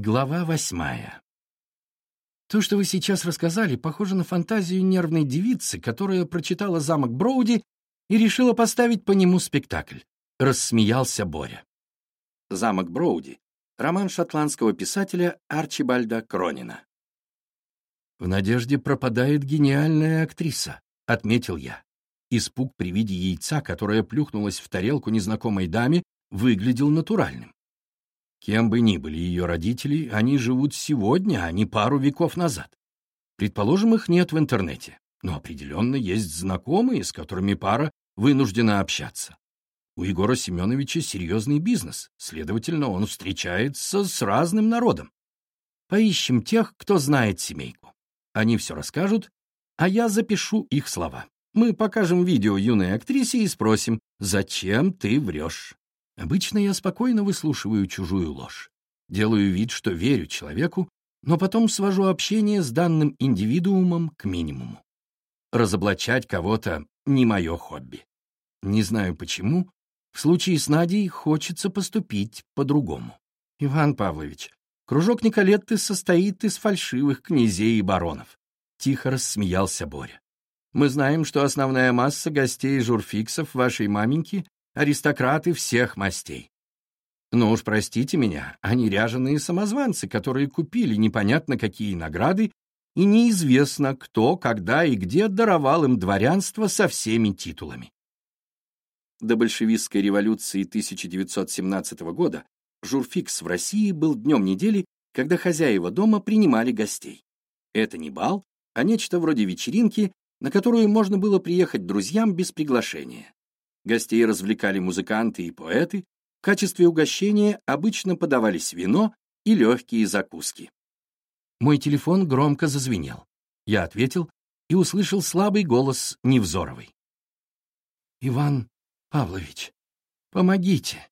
Глава восьмая. То, что вы сейчас рассказали, похоже на фантазию нервной девицы, которая прочитала «Замок Броуди» и решила поставить по нему спектакль. Рассмеялся Боря. «Замок Броуди» — роман шотландского писателя Арчибальда Кронина. «В надежде пропадает гениальная актриса», — отметил я. Испуг при виде яйца, которое плюхнулось в тарелку незнакомой даме, выглядел натуральным. Кем бы ни были ее родители, они живут сегодня, а не пару веков назад. Предположим, их нет в интернете, но определенно есть знакомые, с которыми пара вынуждена общаться. У Егора Семеновича серьезный бизнес, следовательно, он встречается с разным народом. Поищем тех, кто знает семейку. Они все расскажут, а я запишу их слова. Мы покажем видео юной актрисе и спросим, зачем ты врешь. Обычно я спокойно выслушиваю чужую ложь. Делаю вид, что верю человеку, но потом свожу общение с данным индивидуумом к минимуму. Разоблачать кого-то — не мое хобби. Не знаю почему, в случае с Надей хочется поступить по-другому. Иван Павлович, кружок Николетты состоит из фальшивых князей и баронов. Тихо рассмеялся Боря. Мы знаем, что основная масса гостей журфиксов вашей маменьки аристократы всех мастей. Но уж простите меня, они ряженые самозванцы, которые купили непонятно какие награды, и неизвестно, кто, когда и где даровал им дворянство со всеми титулами. До большевистской революции 1917 года журфикс в России был днем недели, когда хозяева дома принимали гостей. Это не бал, а нечто вроде вечеринки, на которую можно было приехать друзьям без приглашения. Гостей развлекали музыканты и поэты, в качестве угощения обычно подавались вино и легкие закуски. Мой телефон громко зазвенел. Я ответил и услышал слабый голос Невзоровой. «Иван Павлович, помогите!»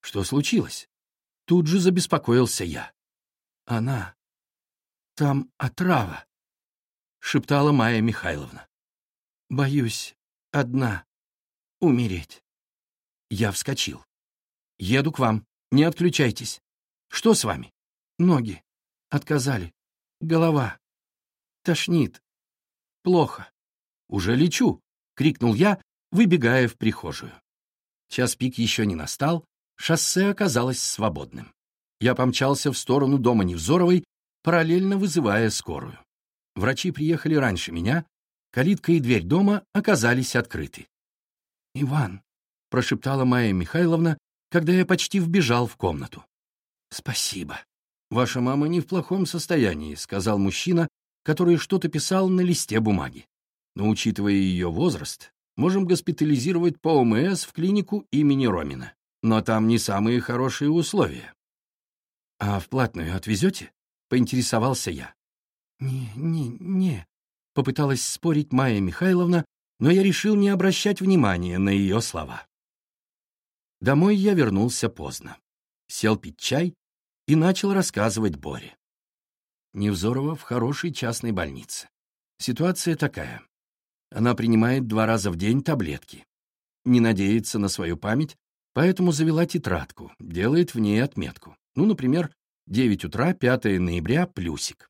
«Что случилось?» Тут же забеспокоился я. «Она... Там отрава!» — шептала Майя Михайловна. «Боюсь, одна умереть. Я вскочил. Еду к вам. Не отключайтесь. Что с вами? Ноги. Отказали. Голова. Тошнит. Плохо. Уже лечу, крикнул я, выбегая в прихожую. Час пик еще не настал, шоссе оказалось свободным. Я помчался в сторону дома Невзоровой, параллельно вызывая скорую. Врачи приехали раньше меня, калитка и дверь дома оказались открыты. «Иван», — прошептала Майя Михайловна, когда я почти вбежал в комнату. «Спасибо». «Ваша мама не в плохом состоянии», — сказал мужчина, который что-то писал на листе бумаги. «Но, учитывая ее возраст, можем госпитализировать по ОМС в клинику имени Ромина. Но там не самые хорошие условия». «А в платную отвезете?» — поинтересовался я. «Не, не, не», — попыталась спорить Майя Михайловна, но я решил не обращать внимания на ее слова. Домой я вернулся поздно. Сел пить чай и начал рассказывать Боре. Невзорова в хорошей частной больнице. Ситуация такая. Она принимает два раза в день таблетки. Не надеется на свою память, поэтому завела тетрадку, делает в ней отметку. Ну, например, 9 утра, 5 ноября, плюсик.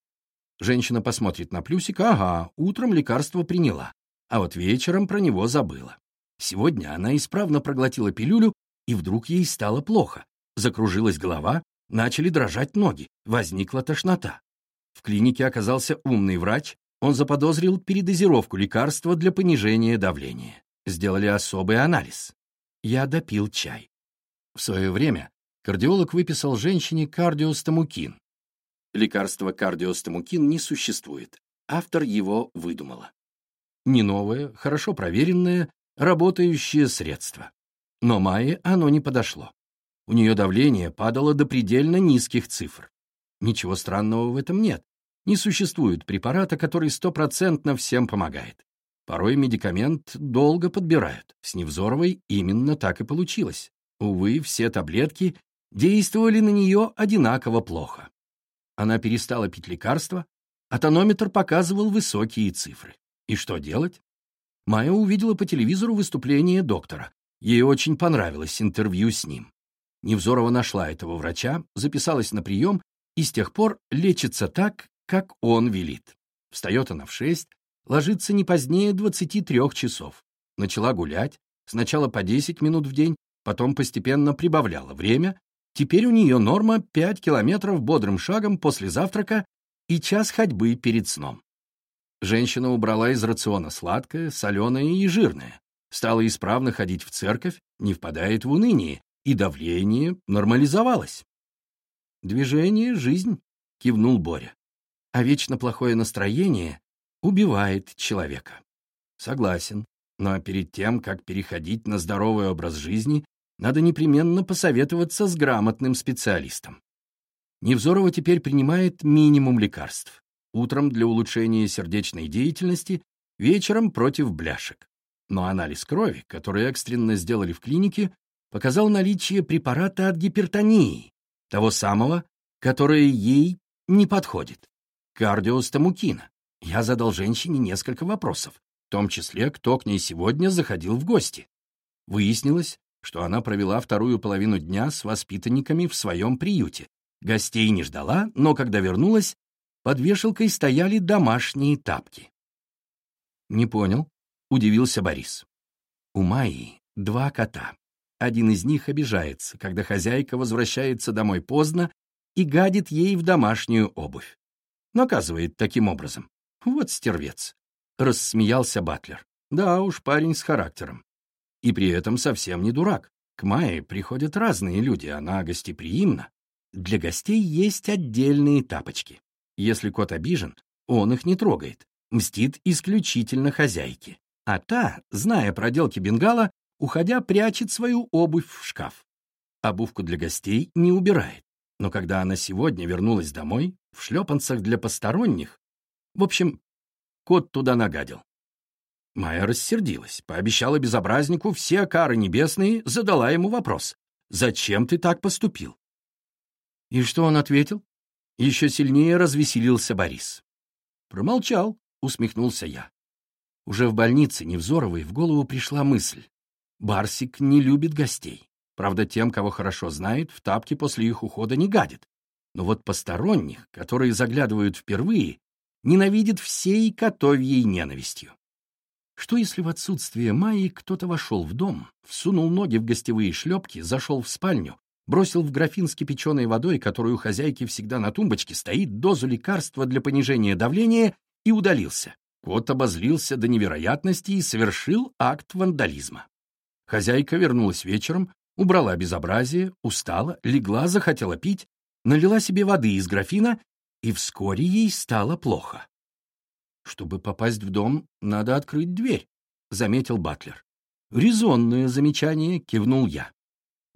Женщина посмотрит на плюсик, ага, утром лекарство приняла а вот вечером про него забыла. Сегодня она исправно проглотила пилюлю, и вдруг ей стало плохо. Закружилась голова, начали дрожать ноги, возникла тошнота. В клинике оказался умный врач, он заподозрил передозировку лекарства для понижения давления. Сделали особый анализ. Я допил чай. В свое время кардиолог выписал женщине кардиостамукин. Лекарства кардиостамукин не существует. Автор его выдумала не новое, хорошо проверенное, работающее средство. Но Майе оно не подошло. У нее давление падало до предельно низких цифр. Ничего странного в этом нет. Не существует препарата, который стопроцентно всем помогает. Порой медикамент долго подбирают. С Невзоровой именно так и получилось. Увы, все таблетки действовали на нее одинаково плохо. Она перестала пить лекарства, а тонометр показывал высокие цифры. И что делать? Майя увидела по телевизору выступление доктора. Ей очень понравилось интервью с ним. Невзорова нашла этого врача, записалась на прием и с тех пор лечится так, как он велит. Встает она в шесть, ложится не позднее 23 часов. Начала гулять, сначала по 10 минут в день, потом постепенно прибавляла время. Теперь у нее норма 5 километров бодрым шагом после завтрака и час ходьбы перед сном. Женщина убрала из рациона сладкое, соленое и жирное, стала исправно ходить в церковь, не впадает в уныние, и давление нормализовалось. «Движение — жизнь», — кивнул Боря. «А вечно плохое настроение убивает человека». Согласен, но перед тем, как переходить на здоровый образ жизни, надо непременно посоветоваться с грамотным специалистом. Невзорова теперь принимает минимум лекарств. Утром для улучшения сердечной деятельности, вечером против бляшек. Но анализ крови, который экстренно сделали в клинике, показал наличие препарата от гипертонии, того самого, которое ей не подходит, кардиостамукина. Я задал женщине несколько вопросов, в том числе, кто к ней сегодня заходил в гости. Выяснилось, что она провела вторую половину дня с воспитанниками в своем приюте. Гостей не ждала, но когда вернулась, под вешалкой стояли домашние тапки. «Не понял», — удивился Борис. «У Майи два кота. Один из них обижается, когда хозяйка возвращается домой поздно и гадит ей в домашнюю обувь. Наказывает таким образом. Вот стервец. Рассмеялся Батлер. Да уж, парень с характером. И при этом совсем не дурак. К Майе приходят разные люди, она гостеприимна. Для гостей есть отдельные тапочки. Если кот обижен, он их не трогает, мстит исключительно хозяйке. А та, зная проделки бенгала, уходя, прячет свою обувь в шкаф. Обувку для гостей не убирает. Но когда она сегодня вернулась домой, в шлепанцах для посторонних, в общем, кот туда нагадил. Майя рассердилась, пообещала безобразнику все кары небесные, задала ему вопрос. «Зачем ты так поступил?» И что он ответил? Еще сильнее развеселился Борис. Промолчал, усмехнулся я. Уже в больнице Невзоровой в голову пришла мысль. Барсик не любит гостей. Правда, тем, кого хорошо знает, в тапки после их ухода не гадит. Но вот посторонних, которые заглядывают впервые, ненавидит всей котовьей ненавистью. Что если в отсутствие Майи кто-то вошел в дом, всунул ноги в гостевые шлепки, зашел в спальню, бросил в графин с кипяченой водой, которую у хозяйки всегда на тумбочке стоит, дозу лекарства для понижения давления и удалился? Кот обозлился до невероятности и совершил акт вандализма. Хозяйка вернулась вечером, убрала безобразие, устала, легла, захотела пить, налила себе воды из графина, и вскоре ей стало плохо. «Чтобы попасть в дом, надо открыть дверь», — заметил Батлер. «Резонное замечание», — кивнул я.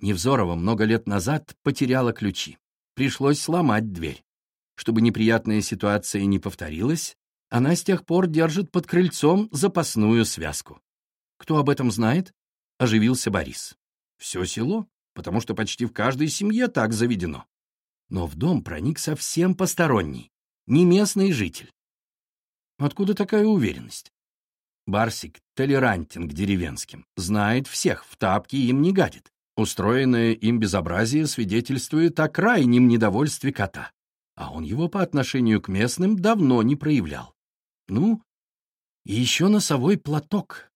Невзорова много лет назад потеряла ключи. Пришлось сломать дверь. Чтобы неприятная ситуация не повторилась, она с тех пор держит под крыльцом запасную связку. Кто об этом знает? оживился Борис. Все село, потому что почти в каждой семье так заведено. Но в дом проник совсем посторонний, не местный житель. Откуда такая уверенность? Барсик толерантен к деревенским, знает всех, в тапки им не гадит. Устроенное им безобразие свидетельствует о крайнем недовольстве кота, а он его по отношению к местным давно не проявлял. Ну, и еще носовой платок,